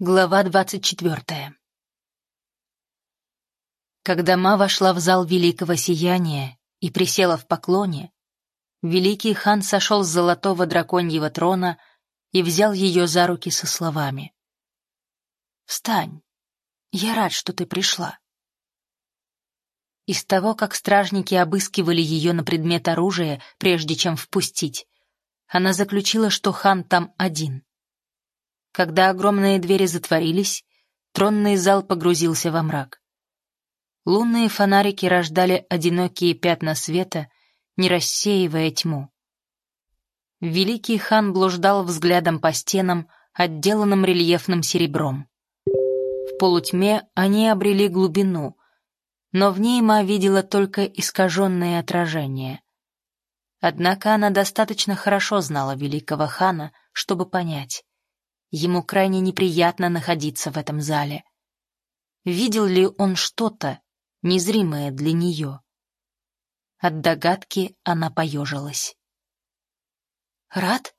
Глава двадцать четвертая Когда Ма вошла в зал Великого Сияния и присела в поклоне, Великий хан сошел с золотого драконьего трона и взял ее за руки со словами. «Встань, я рад, что ты пришла». Из того, как стражники обыскивали ее на предмет оружия, прежде чем впустить, она заключила, что хан там один — когда огромные двери затворились, тронный зал погрузился во мрак. Лунные фонарики рождали одинокие пятна света, не рассеивая тьму. Великий хан блуждал взглядом по стенам, отделанным рельефным серебром. В полутьме они обрели глубину, но в ней Ма видела только искаженные отражения. Однако она достаточно хорошо знала великого хана, чтобы понять. Ему крайне неприятно находиться в этом зале. Видел ли он что-то, незримое для нее? От догадки она поежилась. «Рад?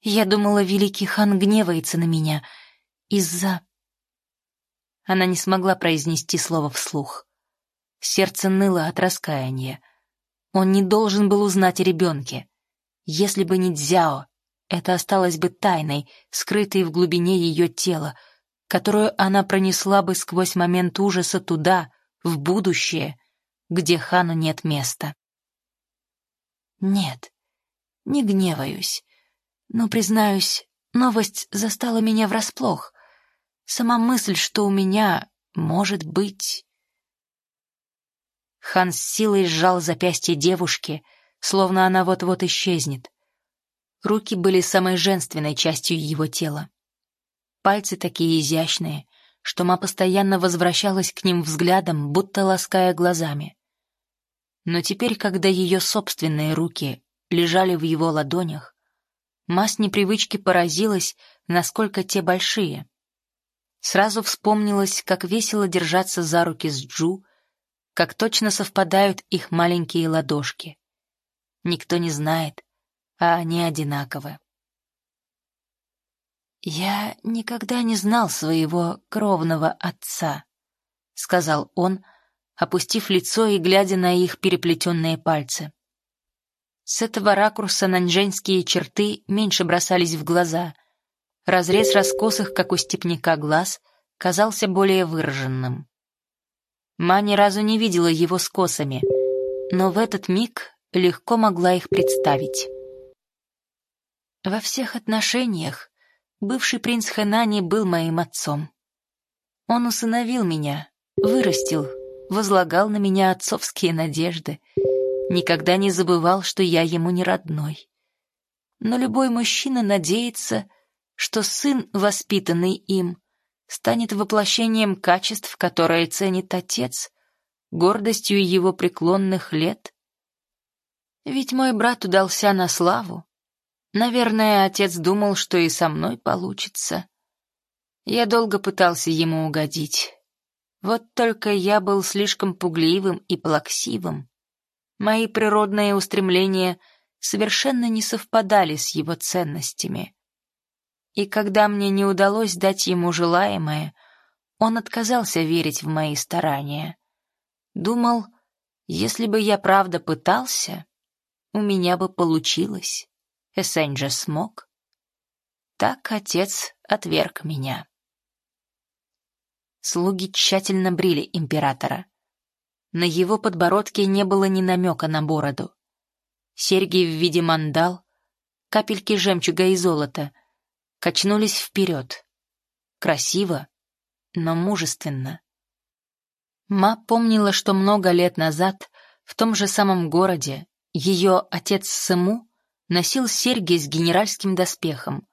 Я думала, великий хан гневается на меня из-за...» Она не смогла произнести слово вслух. Сердце ныло от раскаяния. Он не должен был узнать о ребенке. Если бы не Дзяо, это осталось бы тайной, скрытой в глубине ее тела, которую она пронесла бы сквозь момент ужаса туда, в будущее, где Хану нет места. Нет, не гневаюсь, но, признаюсь, новость застала меня врасплох. Сама мысль, что у меня, может быть... Хан с силой сжал запястье девушки, словно она вот-вот исчезнет. Руки были самой женственной частью его тела. Пальцы такие изящные, что ма постоянно возвращалась к ним взглядом, будто лаская глазами. Но теперь, когда ее собственные руки лежали в его ладонях, ма с непривычки поразилась, насколько те большие. Сразу вспомнилось, как весело держаться за руки с Джу, как точно совпадают их маленькие ладошки. Никто не знает, а они одинаковы. «Я никогда не знал своего кровного отца», — сказал он, опустив лицо и глядя на их переплетенные пальцы. С этого ракурса наньжэньские черты меньше бросались в глаза. Разрез раскосых, как у степняка, глаз казался более выраженным. Ма ни разу не видела его с косами, но в этот миг легко могла их представить. Во всех отношениях бывший принц Хэнани был моим отцом. Он усыновил меня, вырастил, возлагал на меня отцовские надежды, никогда не забывал, что я ему не родной. Но любой мужчина надеется, что сын, воспитанный им, станет воплощением качеств, которые ценит отец, гордостью его преклонных лет. Ведь мой брат удался на славу, Наверное, отец думал, что и со мной получится. Я долго пытался ему угодить. Вот только я был слишком пугливым и плаксивым. Мои природные устремления совершенно не совпадали с его ценностями. И когда мне не удалось дать ему желаемое, он отказался верить в мои старания. Думал, если бы я правда пытался, у меня бы получилось. Эссенджа смог. Так отец отверг меня. Слуги тщательно брили императора. На его подбородке не было ни намека на бороду. Серьги в виде мандал, капельки жемчуга и золота качнулись вперед. Красиво, но мужественно. Ма помнила, что много лет назад в том же самом городе ее отец Сэму носил серьги с генеральским доспехом.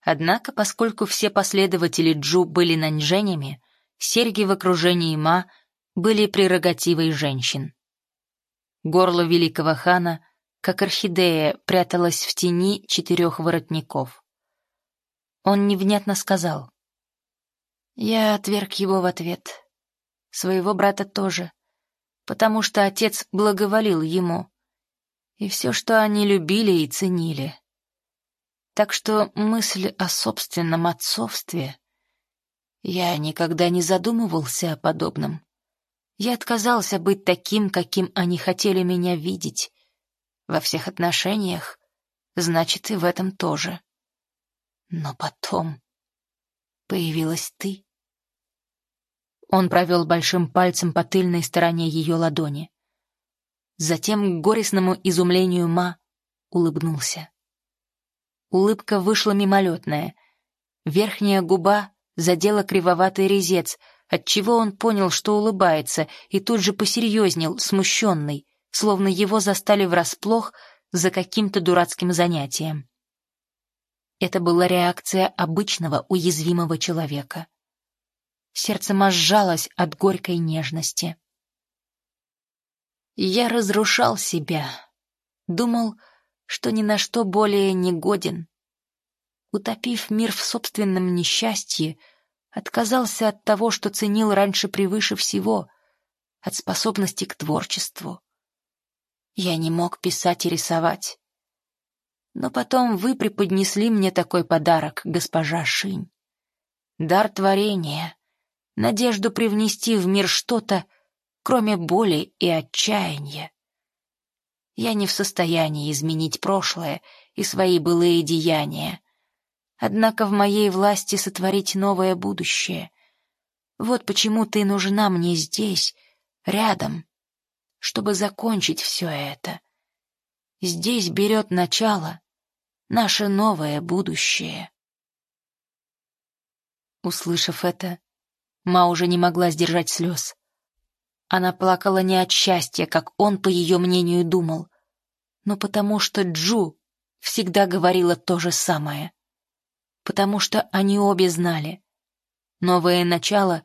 Однако, поскольку все последователи Джу были наньженями, серьги в окружении Ма были прерогативой женщин. Горло великого хана, как орхидея, пряталось в тени четырех воротников. Он невнятно сказал. Я отверг его в ответ. Своего брата тоже, потому что отец благоволил ему и все, что они любили и ценили. Так что мысль о собственном отцовстве Я никогда не задумывался о подобном. Я отказался быть таким, каким они хотели меня видеть. Во всех отношениях, значит, и в этом тоже. Но потом появилась ты. Он провел большим пальцем по тыльной стороне ее ладони. Затем, к горестному изумлению Ма, улыбнулся. Улыбка вышла мимолетная. Верхняя губа задела кривоватый резец, отчего он понял, что улыбается, и тут же посерьезнел, смущенный, словно его застали врасплох за каким-то дурацким занятием. Это была реакция обычного уязвимого человека. Сердце сжалось от горькой нежности. Я разрушал себя. Думал, что ни на что более не годен. Утопив мир в собственном несчастье, отказался от того, что ценил раньше превыше всего, от способности к творчеству. Я не мог писать и рисовать. Но потом вы преподнесли мне такой подарок, госпожа Шинь. Дар творения, надежду привнести в мир что-то, кроме боли и отчаяния. Я не в состоянии изменить прошлое и свои былые деяния. Однако в моей власти сотворить новое будущее. Вот почему ты нужна мне здесь, рядом, чтобы закончить все это. Здесь берет начало наше новое будущее. Услышав это, Ма уже не могла сдержать слез. Она плакала не от счастья, как он, по ее мнению, думал, но потому что Джу всегда говорила то же самое. Потому что они обе знали. Новое начало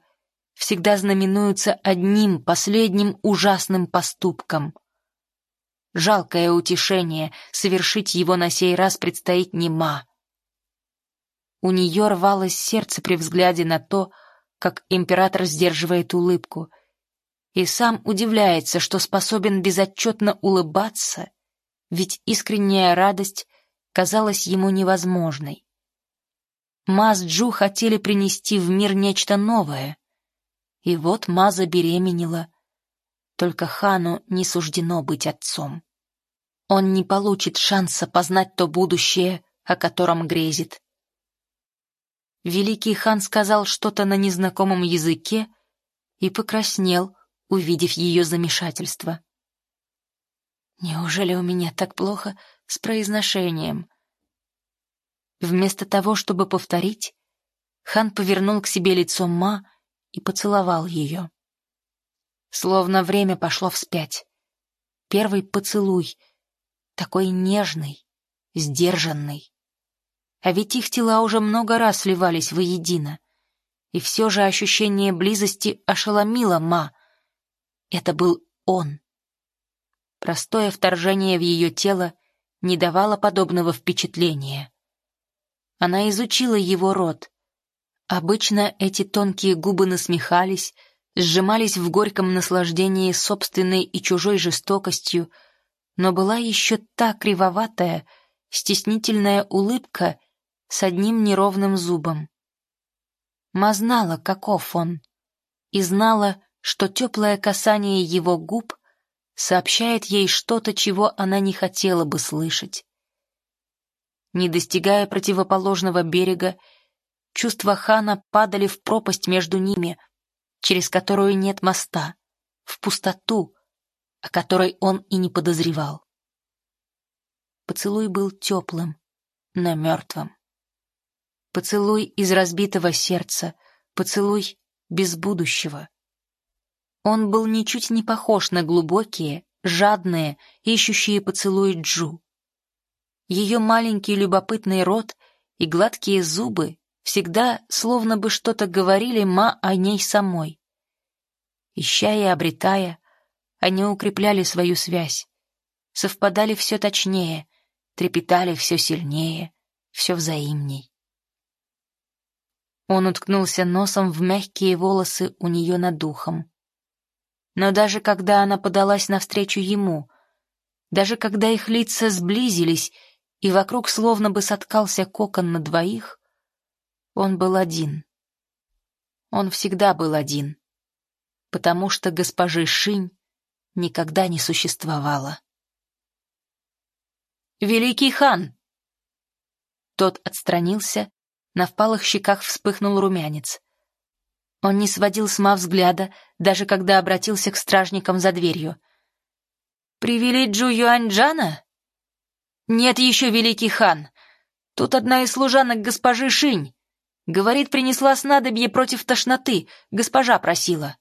всегда знаменуется одним последним ужасным поступком. Жалкое утешение, совершить его на сей раз предстоит не Ма. У нее рвалось сердце при взгляде на то, как император сдерживает улыбку, и сам удивляется, что способен безотчетно улыбаться, ведь искренняя радость казалась ему невозможной. Ма с Джу хотели принести в мир нечто новое, и вот Ма забеременела. Только Хану не суждено быть отцом. Он не получит шанса познать то будущее, о котором грезит. Великий хан сказал что-то на незнакомом языке и покраснел, увидев ее замешательство. «Неужели у меня так плохо с произношением?» Вместо того, чтобы повторить, хан повернул к себе лицо Ма и поцеловал ее. Словно время пошло вспять. Первый поцелуй, такой нежный, сдержанный. А ведь их тела уже много раз сливались воедино. И все же ощущение близости ошеломило Ма. Это был он. Простое вторжение в ее тело не давало подобного впечатления. Она изучила его рот. Обычно эти тонкие губы насмехались, сжимались в горьком наслаждении собственной и чужой жестокостью, но была еще та кривоватая, стеснительная улыбка с одним неровным зубом. Ма знала, каков он, и знала, что теплое касание его губ сообщает ей что-то, чего она не хотела бы слышать. Не достигая противоположного берега, чувства Хана падали в пропасть между ними, через которую нет моста, в пустоту, о которой он и не подозревал. Поцелуй был теплым, но мертвым. Поцелуй из разбитого сердца, поцелуй без будущего. Он был ничуть не похож на глубокие, жадные, ищущие поцелуи Джу. Ее маленький любопытный рот и гладкие зубы всегда словно бы что-то говорили Ма о ней самой. Ища и обретая, они укрепляли свою связь, совпадали все точнее, трепетали все сильнее, все взаимней. Он уткнулся носом в мягкие волосы у нее над духом. Но даже когда она подалась навстречу ему, даже когда их лица сблизились и вокруг словно бы соткался кокон на двоих, он был один. Он всегда был один, потому что госпожи Шинь никогда не существовало. «Великий хан!» Тот отстранился, на впалых щеках вспыхнул румянец. Он не сводил с Ма взгляда, даже когда обратился к стражникам за дверью. «Привели Джу Юаньджана?» «Нет еще, великий хан. Тут одна из служанок госпожи Шинь. Говорит, принесла снадобье против тошноты. Госпожа просила».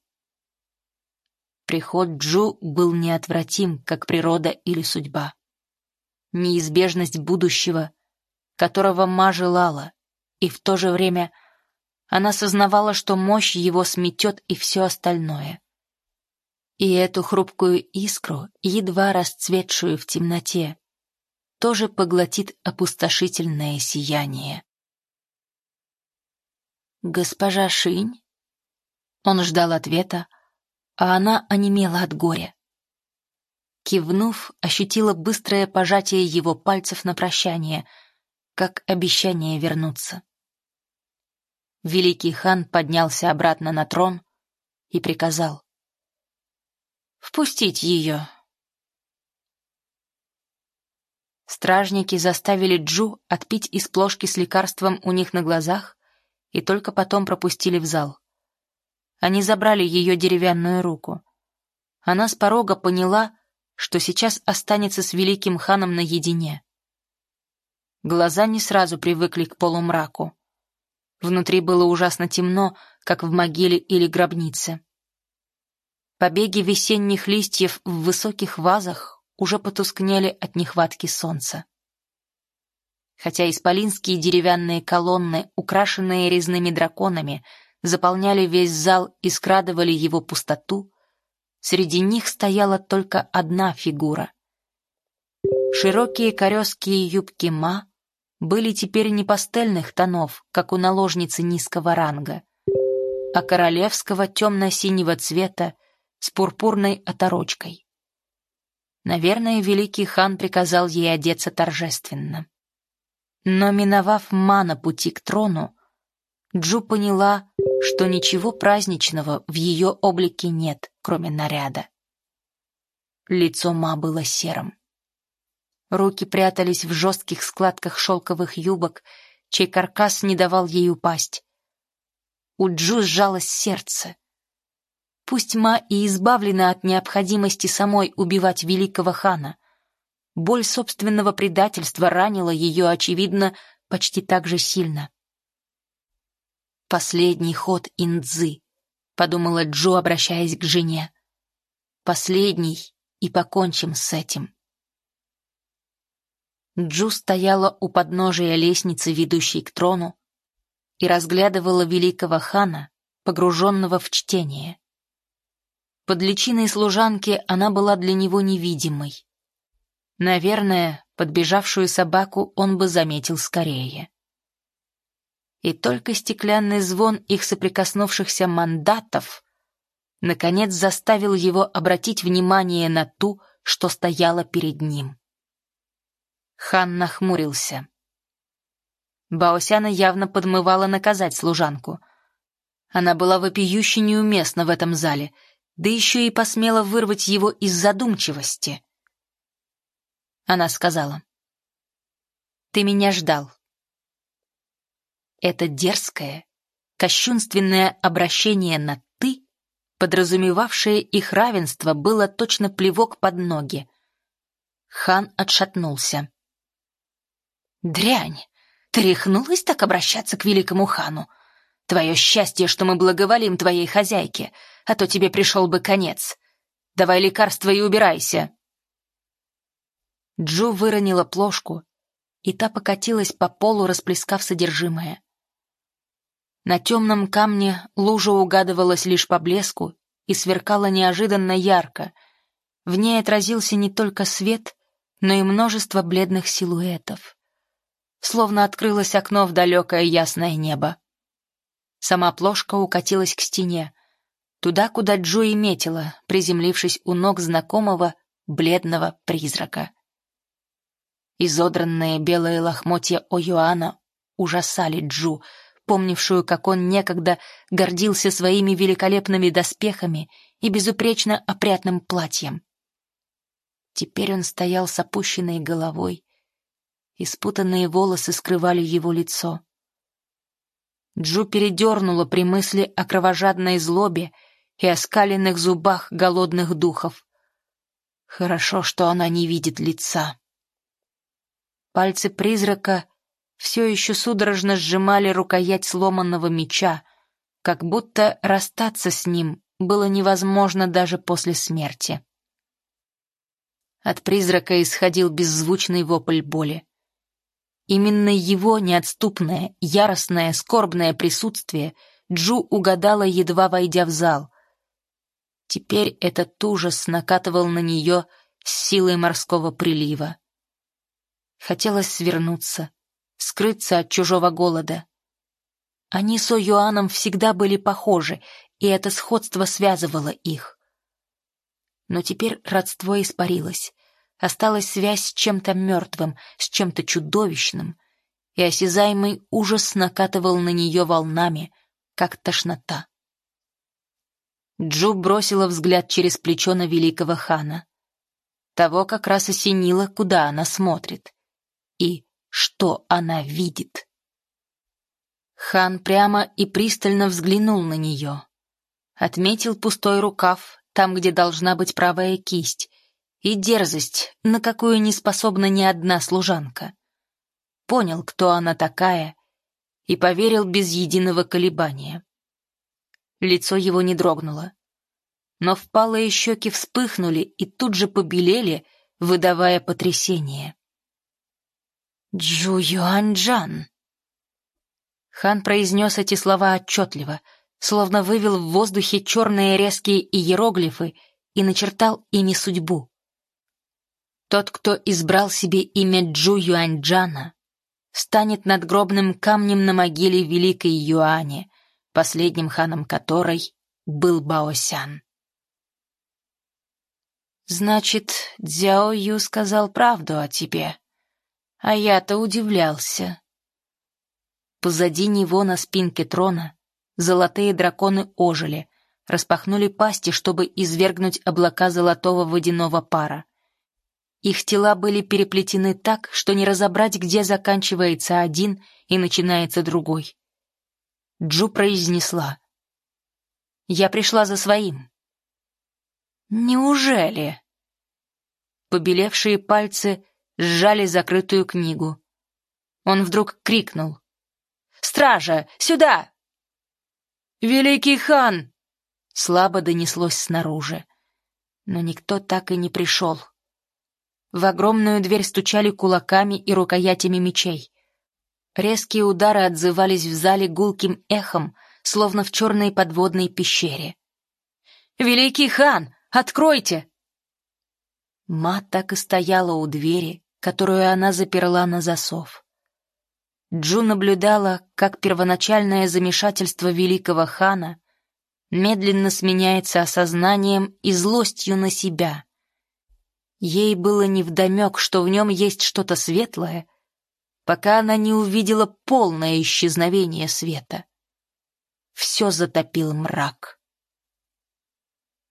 Приход Джу был неотвратим, как природа или судьба. Неизбежность будущего, которого Ма желала, и в то же время — она сознавала, что мощь его сметет и все остальное. И эту хрупкую искру, едва расцветшую в темноте, тоже поглотит опустошительное сияние. «Госпожа Шинь?» Он ждал ответа, а она онемела от горя. Кивнув, ощутила быстрое пожатие его пальцев на прощание, как обещание вернуться. Великий хан поднялся обратно на трон и приказал. «Впустить ее!» Стражники заставили Джу отпить из плошки с лекарством у них на глазах и только потом пропустили в зал. Они забрали ее деревянную руку. Она с порога поняла, что сейчас останется с великим ханом наедине. Глаза не сразу привыкли к полумраку. Внутри было ужасно темно, как в могиле или гробнице. Побеги весенних листьев в высоких вазах уже потускнели от нехватки солнца. Хотя исполинские деревянные колонны, украшенные резными драконами, заполняли весь зал и скрадывали его пустоту, среди них стояла только одна фигура. Широкие корёские юбки Ма были теперь не пастельных тонов, как у наложницы низкого ранга, а королевского темно-синего цвета с пурпурной оторочкой. Наверное, великий хан приказал ей одеться торжественно. Но миновав ма на пути к трону, Джу поняла, что ничего праздничного в ее облике нет, кроме наряда. Лицо ма было серым. Руки прятались в жестких складках шелковых юбок, чей каркас не давал ей упасть. У Джу сжалось сердце. Пусть Ма и избавлена от необходимости самой убивать великого хана. Боль собственного предательства ранила ее, очевидно, почти так же сильно. «Последний ход Индзы», — подумала Джо, обращаясь к жене. «Последний, и покончим с этим». Джу стояла у подножия лестницы, ведущей к трону, и разглядывала великого хана, погруженного в чтение. Под личиной служанки она была для него невидимой. Наверное, подбежавшую собаку он бы заметил скорее. И только стеклянный звон их соприкоснувшихся мандатов наконец заставил его обратить внимание на ту, что стояла перед ним. Хан нахмурился. Баосяна явно подмывала наказать служанку. Она была вопиюще неуместна в этом зале, да еще и посмела вырвать его из задумчивости. Она сказала, «Ты меня ждал». Это дерзкое, кощунственное обращение на «ты», подразумевавшее их равенство, было точно плевок под ноги. Хан отшатнулся. «Дрянь! Ты рехнулась так обращаться к великому хану? Твое счастье, что мы благоволим твоей хозяйке, а то тебе пришел бы конец. Давай лекарство и убирайся!» Джо выронила плошку, и та покатилась по полу, расплескав содержимое. На темном камне лужа угадывалась лишь по блеску и сверкала неожиданно ярко. В ней отразился не только свет, но и множество бледных силуэтов словно открылось окно в далекое ясное небо. Сама плошка укатилась к стене, туда, куда Джо и метила, приземлившись у ног знакомого бледного призрака. Изодранные белые лохмотья О'Юана ужасали Джу, помнившую, как он некогда гордился своими великолепными доспехами и безупречно опрятным платьем. Теперь он стоял с опущенной головой, и спутанные волосы скрывали его лицо. Джу передернула при мысли о кровожадной злобе и оскаленных зубах голодных духов. Хорошо, что она не видит лица. Пальцы призрака все еще судорожно сжимали рукоять сломанного меча, как будто расстаться с ним было невозможно даже после смерти. От призрака исходил беззвучный вопль боли. Именно его неотступное, яростное, скорбное присутствие Джу угадала, едва войдя в зал. Теперь этот ужас накатывал на нее с силой морского прилива. Хотелось свернуться, скрыться от чужого голода. Они с О'Юаном всегда были похожи, и это сходство связывало их. Но теперь родство испарилось. Осталась связь с чем-то мертвым, с чем-то чудовищным, и осязаемый ужас накатывал на нее волнами, как тошнота. Джу бросила взгляд через плечо на великого хана. Того как раз осенило, куда она смотрит. И что она видит. Хан прямо и пристально взглянул на нее. Отметил пустой рукав, там, где должна быть правая кисть, и дерзость, на какую не способна ни одна служанка. Понял, кто она такая, и поверил без единого колебания. Лицо его не дрогнуло. Но впалые щеки вспыхнули и тут же побелели, выдавая потрясение. «Джу Юаньджан!» Хан произнес эти слова отчетливо, словно вывел в воздухе черные резкие иероглифы и начертал ими судьбу. Тот, кто избрал себе имя Джу Юаньджана, станет надгробным камнем на могиле Великой Юани, последним ханом которой был Баосян. «Значит, Дзяо Ю сказал правду о тебе, а я-то удивлялся». Позади него на спинке трона золотые драконы ожили, распахнули пасти, чтобы извергнуть облака золотого водяного пара. Их тела были переплетены так, что не разобрать, где заканчивается один и начинается другой. Джу произнесла. «Я пришла за своим». «Неужели?» Побелевшие пальцы сжали закрытую книгу. Он вдруг крикнул. «Стража, сюда!» «Великий хан!» Слабо донеслось снаружи. Но никто так и не пришел. В огромную дверь стучали кулаками и рукоятями мечей. Резкие удары отзывались в зале гулким эхом, словно в черной подводной пещере. «Великий хан, откройте!» Ма так и стояла у двери, которую она заперла на засов. Джу наблюдала, как первоначальное замешательство великого хана медленно сменяется осознанием и злостью на себя. Ей было невдомек, что в нем есть что-то светлое, пока она не увидела полное исчезновение света. Все затопил мрак.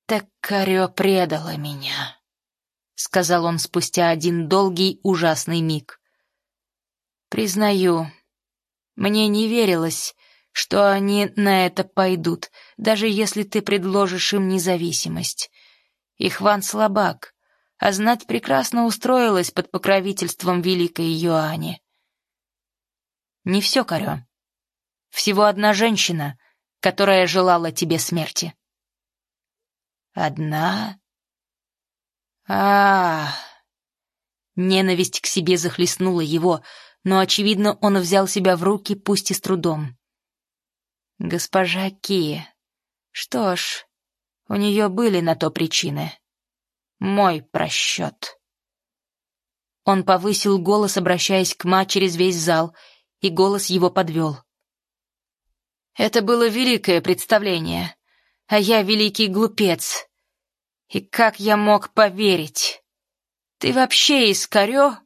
«Так Карё предала меня», — сказал он спустя один долгий ужасный миг. «Признаю, мне не верилось, что они на это пойдут, даже если ты предложишь им независимость. Ихван слабак, а знать прекрасно устроилась под покровительством великой Юани. Не все, Карё. Всего одна женщина, которая желала тебе смерти. Одна? а, -а, -а. Ненависть к себе захлестнула его, но, очевидно, он взял себя в руки, пусть и с трудом. Госпожа Ки. Что ж, у нее были на то причины. Мой просчет. Он повысил голос, обращаясь к Ма через весь зал, и голос его подвел. Это было великое представление, а я великий глупец. И как я мог поверить? Ты вообще из Корё?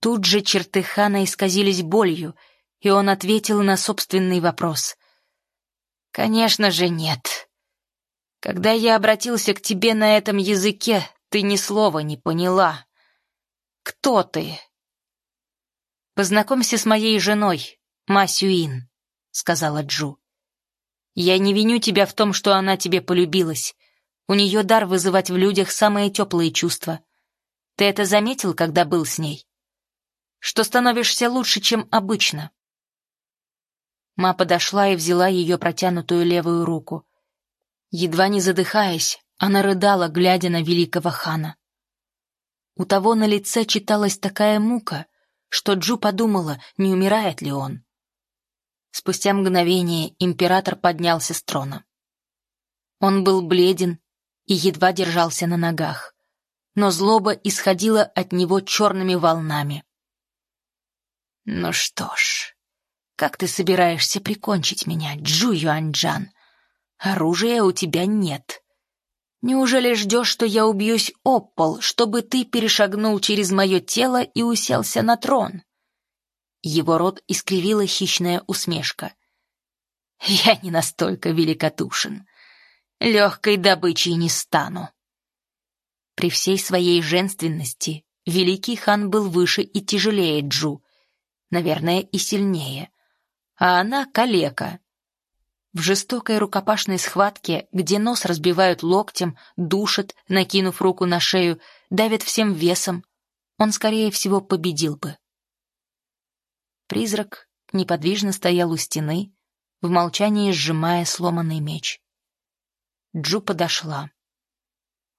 Тут же черты хана исказились болью, и он ответил на собственный вопрос. «Конечно же нет. Когда я обратился к тебе на этом языке, ты ни слова не поняла. Кто ты?» «Познакомься с моей женой, Ма Сюин», — сказала Джу. «Я не виню тебя в том, что она тебе полюбилась. У нее дар вызывать в людях самые теплые чувства. Ты это заметил, когда был с ней? Что становишься лучше, чем обычно?» Ма подошла и взяла ее протянутую левую руку. Едва не задыхаясь, она рыдала, глядя на великого хана. У того на лице читалась такая мука, что Джу подумала, не умирает ли он. Спустя мгновение император поднялся с трона. Он был бледен и едва держался на ногах, но злоба исходила от него черными волнами. «Ну что ж, как ты собираешься прикончить меня, Джу Юаньджан? Оружия у тебя нет. Неужели ждешь, что я убьюсь об пол, чтобы ты перешагнул через мое тело и уселся на трон?» Его рот искривила хищная усмешка. «Я не настолько великодушен. Легкой добычей не стану». При всей своей женственности великий хан был выше и тяжелее Джу, наверное, и сильнее. А она калека. В жестокой рукопашной схватке, где нос разбивают локтем, душат, накинув руку на шею, давят всем весом, он, скорее всего, победил бы. Призрак неподвижно стоял у стены, в молчании сжимая сломанный меч. Джу подошла.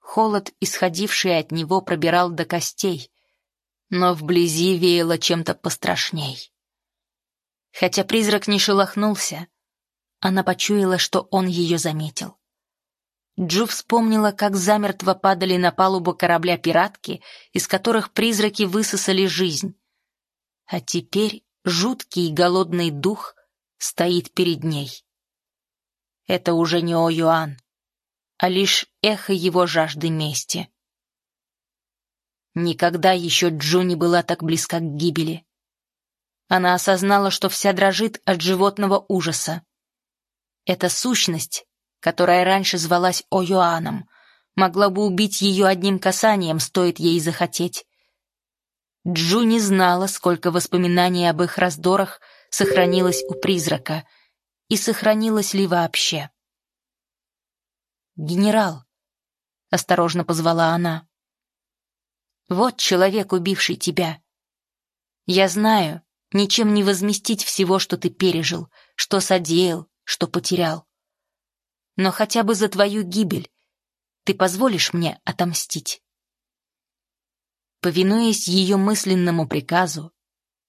Холод, исходивший от него, пробирал до костей, но вблизи веяло чем-то пострашней. Хотя призрак не шелохнулся, она почуяла, что он ее заметил. Джу вспомнила, как замертво падали на палубу корабля пиратки, из которых призраки высосали жизнь. А теперь жуткий и голодный дух стоит перед ней. Это уже не О-Юан, а лишь эхо его жажды мести. Никогда еще Джу не была так близка к гибели. Она осознала, что вся дрожит от животного ужаса. Эта сущность, которая раньше звалась О-Юаном, могла бы убить ее одним касанием, стоит ей захотеть. Джу не знала, сколько воспоминаний об их раздорах сохранилось у призрака, и сохранилось ли вообще. «Генерал», — осторожно позвала она, — «вот человек, убивший тебя. Я знаю, ничем не возместить всего, что ты пережил, что содеял, что потерял. Но хотя бы за твою гибель ты позволишь мне отомстить?» Повинуясь ее мысленному приказу,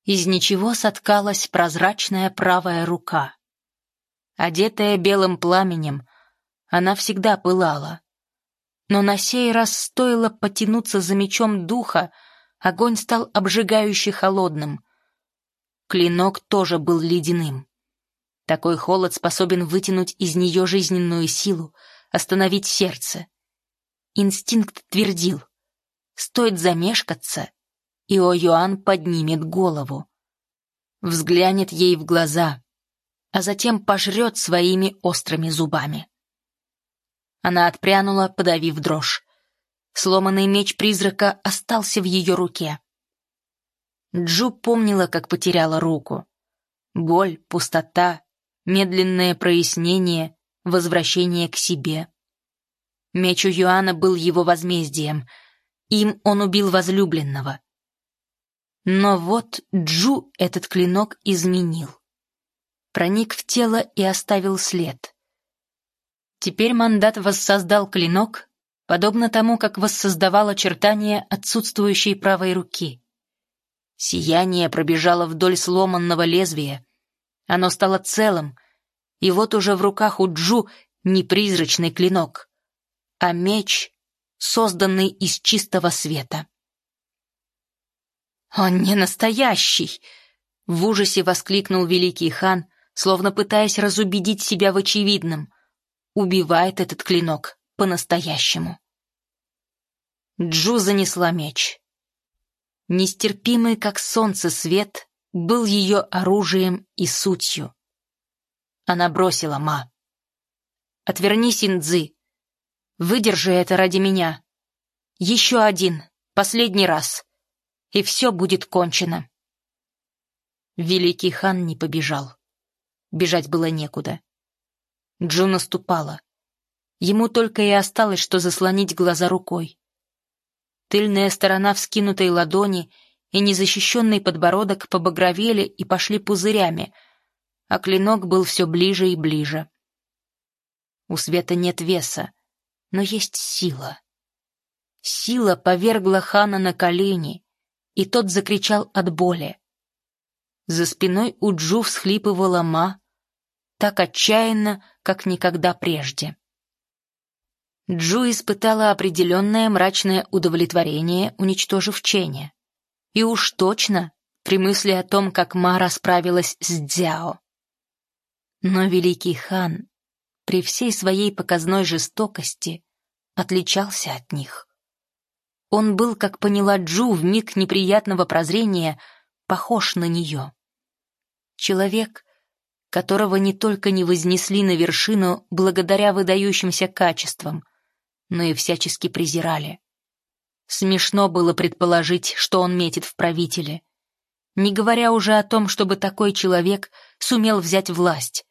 из ничего соткалась прозрачная правая рука. Одетая белым пламенем, она всегда пылала. Но на сей раз стоило потянуться за мечом духа, огонь стал обжигающе холодным. Клинок тоже был ледяным. Такой холод способен вытянуть из нее жизненную силу, остановить сердце. Инстинкт твердил. Стоит замешкаться, и О-Юан поднимет голову. Взглянет ей в глаза, а затем пожрет своими острыми зубами. Она отпрянула, подавив дрожь. Сломанный меч призрака остался в ее руке. Джу помнила, как потеряла руку. Боль, пустота, медленное прояснение, возвращение к себе. Меч у Юана был его возмездием — им он убил возлюбленного. Но вот Джу этот клинок изменил. Проник в тело и оставил след. Теперь мандат воссоздал клинок, подобно тому, как воссоздавал очертания отсутствующей правой руки. Сияние пробежало вдоль сломанного лезвия. Оно стало целым, и вот уже в руках у Джу не призрачный клинок, а меч, созданный из чистого света. «Он не настоящий!» — в ужасе воскликнул великий хан, словно пытаясь разубедить себя в очевидном. Убивает этот клинок по-настоящему. Джу занесла меч. Нестерпимый, как солнце, свет был ее оружием и сутью. Она бросила Ма. «Отвернись, Индзы. Выдержи это ради меня. Еще один, последний раз, и все будет кончено». Великий хан не побежал. Бежать было некуда. Джу наступала. Ему только и осталось, что заслонить глаза рукой. Тыльная сторона вскинутой ладони и незащищенный подбородок побагровели и пошли пузырями, а клинок был все ближе и ближе. У света нет веса, но есть сила. Сила повергла хана на колени, и тот закричал от боли. За спиной у Джу всхлипывала Ма, так отчаянно, как никогда прежде. Джу испытала определенное мрачное удовлетворение, уничтожив Ченя. И уж точно при мысли о том, как Мара справилась с Дзяо. Но великий хан при всей своей показной жестокости отличался от них. Он был, как поняла Джу, в миг неприятного прозрения, похож на нее. Человек, которого не только не вознесли на вершину благодаря выдающимся качествам, но и всячески презирали. Смешно было предположить, что он метит в правителе. Не говоря уже о том, чтобы такой человек сумел взять власть.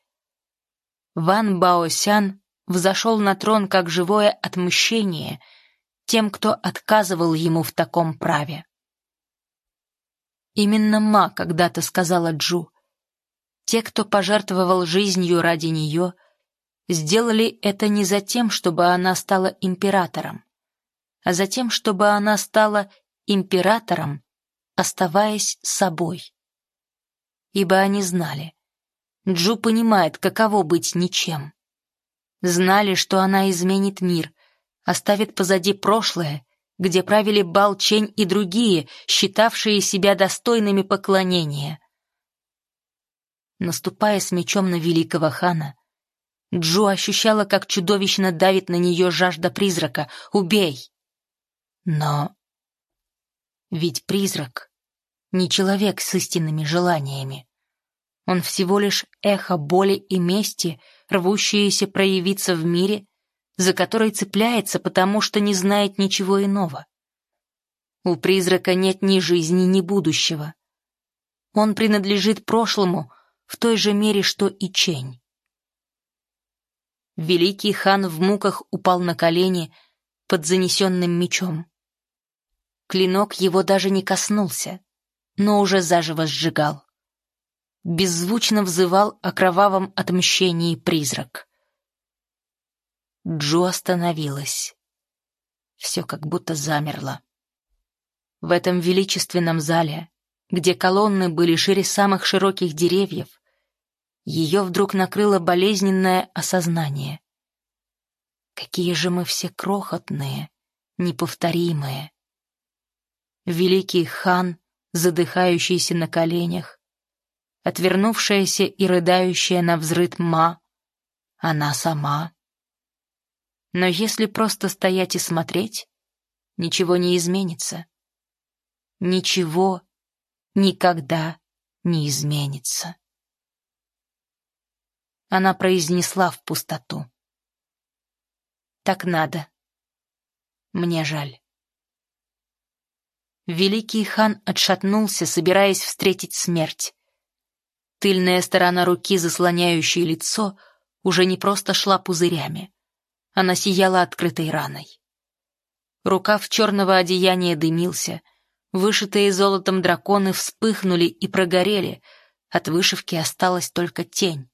Ван Баосян взошел на трон как живое отмщение тем, кто отказывал ему в таком праве. Именно Ма когда-то сказала Джу, те, кто пожертвовал жизнью ради нее — сделали это не за тем, чтобы она стала императором, а за тем, чтобы она стала императором, оставаясь собой. Ибо они знали. Джу понимает, каково быть ничем. Знали, что она изменит мир, оставит позади прошлое, где правили Бал Чень и другие, считавшие себя достойными поклонения. Наступая с мечом на великого хана, Джо ощущала, как чудовищно давит на нее жажда призрака. «Убей!» Но... Ведь призрак не человек с истинными желаниями. Он всего лишь эхо боли и мести, рвущееся проявиться в мире, за который цепляется, потому что не знает ничего иного. У призрака нет ни жизни, ни будущего. Он принадлежит прошлому в той же мере, что и Чень. Великий хан в муках упал на колени под занесенным мечом. Клинок его даже не коснулся, но уже заживо сжигал. Беззвучно взывал о кровавом отмщении призрак. Джо остановилась. Все как будто замерло. В этом величественном зале, где колонны были шире самых широких деревьев, ее вдруг накрыло болезненное осознание. Какие же мы все крохотные, неповторимые. Великий хан, задыхающийся на коленях, отвернувшаяся и рыдающая на взрыт ма, она сама. Но если просто стоять и смотреть, ничего не изменится. Ничего никогда не изменится она произнесла в пустоту. «Так надо. Мне жаль». Великий хан отшатнулся, собираясь встретить смерть. Тыльная сторона руки, заслоняющая лицо, уже не просто шла пузырями. Она сияла открытой раной. Рукав черного одеяния дымился, вышитые золотом драконы вспыхнули и прогорели, от вышивки осталась только тень.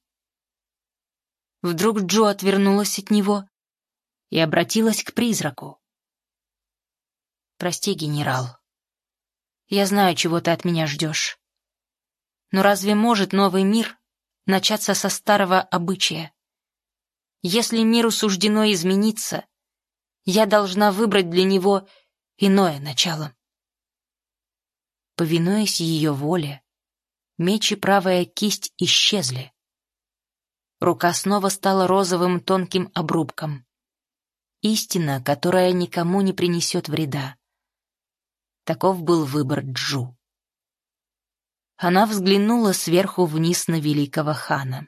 Вдруг Джо отвернулась от него и обратилась к призраку. «Прости, генерал. Я знаю, чего ты от меня ждешь. Но разве может новый мир начаться со старого обычая? Если миру суждено измениться, я должна выбрать для него иное начало». Повинуясь ее воле, меч и правая кисть исчезли. Рука снова стала розовым тонким обрубком. Истина, которая никому не принесет вреда. Таков был выбор Джу. Она взглянула сверху вниз на великого хана.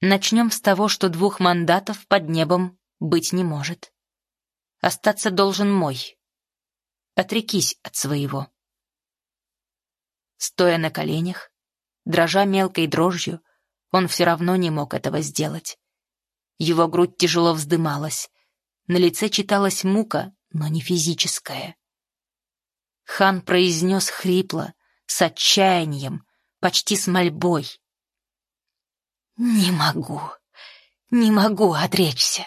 Начнем с того, что двух мандатов под небом быть не может. Остаться должен мой. Отрекись от своего. Стоя на коленях, дрожа мелкой дрожью, он все равно не мог этого сделать. Его грудь тяжело вздымалась. На лице читалась мука, но не физическая. Хан произнес хрипло, с отчаянием, почти с мольбой. «Не могу, не могу отречься.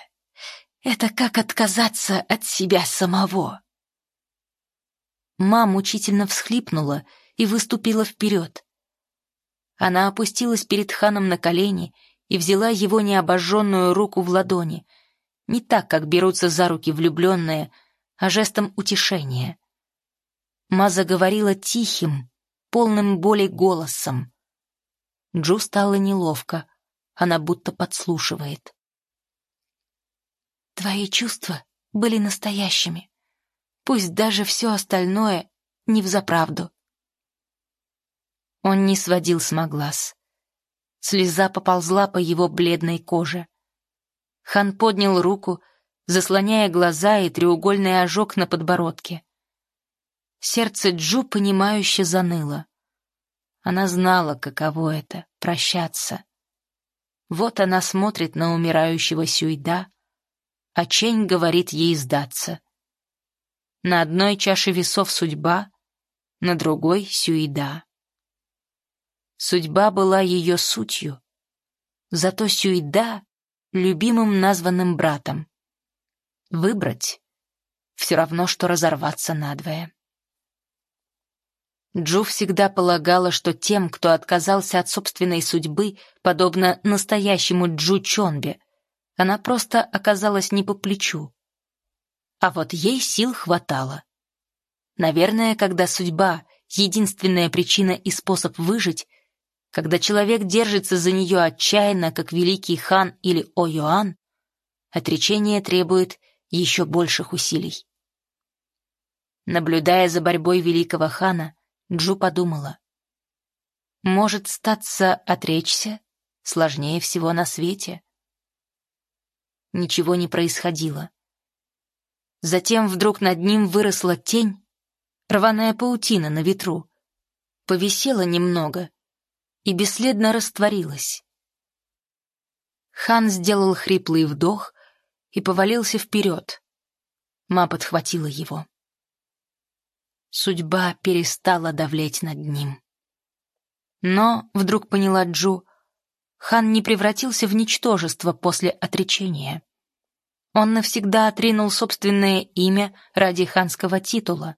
Это как отказаться от себя самого». Ма мучительно всхлипнула и выступила вперед. Она опустилась перед ханом на колени и взяла его необожженную руку в ладони, не так, как берутся за руки влюбленные, а жестом утешения. Ма заговорила тихим, полным боли голосом. Джу стало неловко, она будто подслушивает. «Твои чувства были настоящими. Пусть даже все остальное не взаправду». Он не сводил с глаз. Слеза поползла по его бледной коже. Хан поднял руку, заслоняя глаза и треугольный ожог на подбородке. Сердце Джу понимающе заныло. Она знала, каково это — прощаться. Вот она смотрит на умирающего Сюйда, а Чень говорит ей сдаться. На одной чаше весов судьба, на другой — Сюйда. Судьба была ее сутью, зато Сюйда — любимым названным братом. Выбрать — все равно, что разорваться надвое. Джу всегда полагала, что тем, кто отказался от собственной судьбы, подобно настоящему Джу Чонбе, она просто оказалась не по плечу. А вот ей сил хватало. Наверное, когда судьба — единственная причина и способ выжить, когда человек держится за нее отчаянно, как великий хан или О-Юан, отречение требует еще больших усилий. Наблюдая за борьбой великого хана, Джу подумала. Может, статься отречься сложнее всего на свете. Ничего не происходило. Затем вдруг над ним выросла тень, рваная паутина на ветру, повисела немного и бесследно растворилась. Хан сделал хриплый вдох и повалился вперед. Ма подхватила его. Судьба перестала давлеть над ним. Но, вдруг поняла Джу, хан не превратился в ничтожество после отречения. Он навсегда отринул собственное имя ради ханского титула.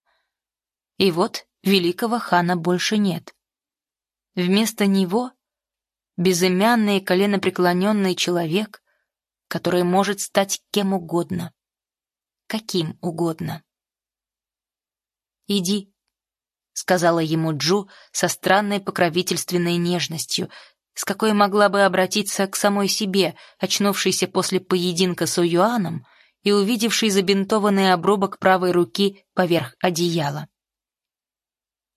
И вот великого хана больше нет. Вместо него безымянный коленопреклоненный человек, который может стать кем угодно, каким угодно. «Иди», — сказала ему Джу со странной покровительственной нежностью, с какой могла бы обратиться к самой себе, очнувшейся после поединка с Оюаном и увидевшей забинтованный обрубок правой руки поверх одеяла.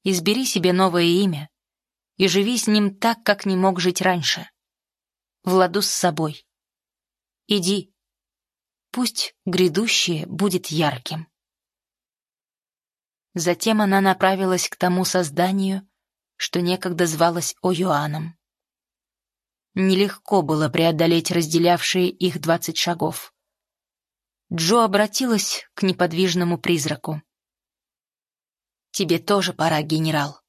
Избери себе новое имя и живи с ним так, как не мог жить раньше. Владу с собой. Иди. Пусть грядущее будет ярким. Затем она направилась к тому созданию, что некогда звалось Оюаном. Нелегко было преодолеть разделявшие их двадцать шагов. Джо обратилась к неподвижному призраку. «Тебе тоже пора, генерал.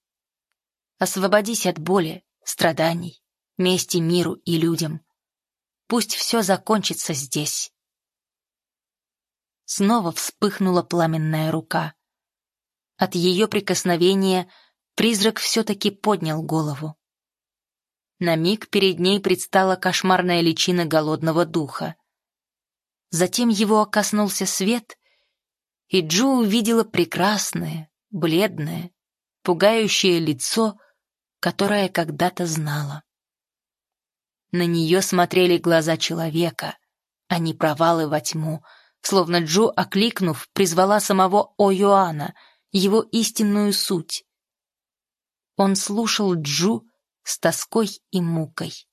Освободись от боли, страданий, мести миру и людям. Пусть все закончится здесь». Снова вспыхнула пламенная рука. От ее прикосновения призрак все-таки поднял голову. На миг перед ней предстала кошмарная личина голодного духа. Затем его коснулся свет, и Джо увидела прекрасное, бледное, пугающее лицо, которое когда-то знала. На нее смотрели глаза человека, а не провалы во тьму, словно Джо, окликнув, призвала самого О'Юана — его истинную суть. Он слушал Джу с тоской и мукой.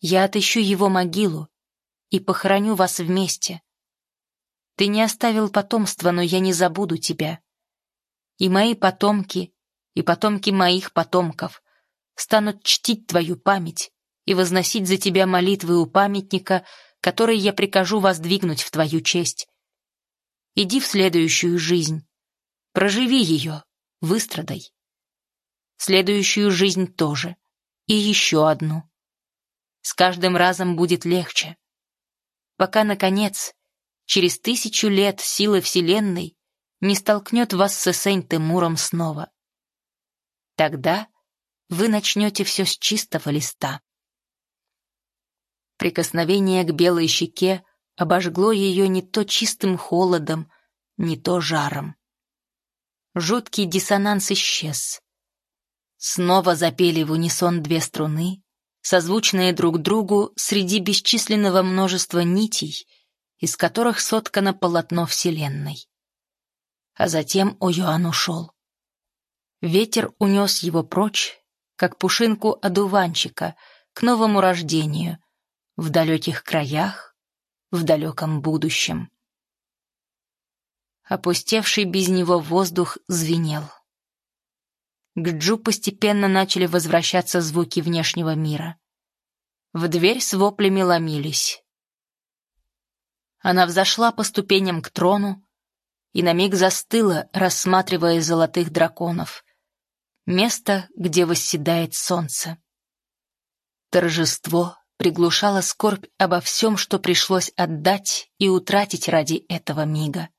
«Я отыщу его могилу и похороню вас вместе. Ты не оставил потомства, но я не забуду тебя. И мои потомки, и потомки моих потомков станут чтить твою память и возносить за тебя молитвы у памятника, который я прикажу воздвигнуть в твою честь. Иди в следующую жизнь, проживи ее, выстрадай. Следующую жизнь тоже, и еще одну. С каждым разом будет легче. Пока, наконец, через тысячу лет силы Вселенной не столкнет вас с Эсень-Темуром снова. Тогда вы начнете все с чистого листа. Прикосновение к белой щеке обожгло ее не то чистым холодом, не то жаром. Жуткий диссонанс исчез. Снова запели в унисон две струны, созвучные друг другу среди бесчисленного множества нитей, из которых соткано полотно Вселенной. А затем О'Юан ушел. Ветер унес его прочь, как пушинку одуванчика, к новому рождению, в далеких краях, в далеком будущем. Опустевший без него воздух звенел. К Джу постепенно начали возвращаться звуки внешнего мира. В дверь с воплями ломились. Она взошла по ступеням к трону и на миг застыла, рассматривая золотых драконов. Место, где восседает солнце. Торжество приглушала скорбь обо всем, что пришлось отдать и утратить ради этого мига.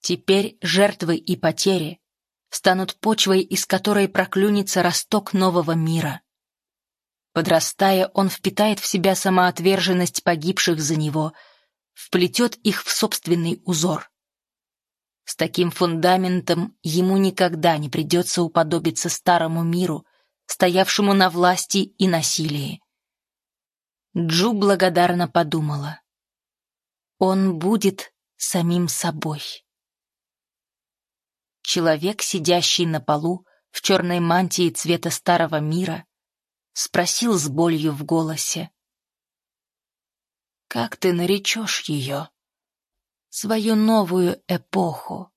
Теперь жертвы и потери станут почвой, из которой проклюнется росток нового мира. Подрастая, он впитает в себя самоотверженность погибших за него, вплетет их в собственный узор. С таким фундаментом ему никогда не придется уподобиться старому миру, стоявшему на власти и насилии. Джу благодарно подумала. Он будет самим собой. Человек, сидящий на полу в черной мантии цвета старого мира, спросил с болью в голосе. «Как ты наречешь ее? Свою новую эпоху?»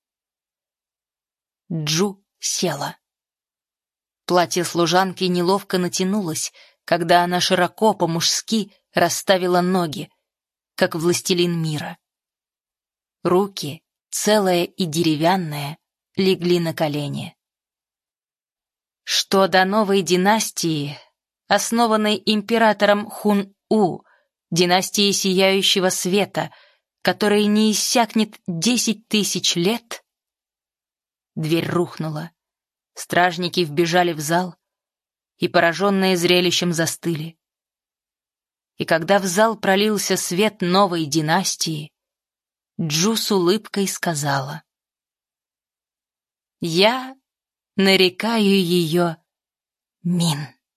Джу села. Платье служанки неловко натянулось, когда она широко по-мужски расставила ноги, как властелин мира. Руки, целые и деревянные, легли на колени. Что до новой династии, основанной императором Хун-У, династии Сияющего Света, которая не иссякнет десять тысяч лет, дверь рухнула. Стражники вбежали в зал, и, пораженные зрелищем, застыли. И когда в зал пролился свет новой династии, Джу с улыбкой сказала. «Я нарекаю ее Мин».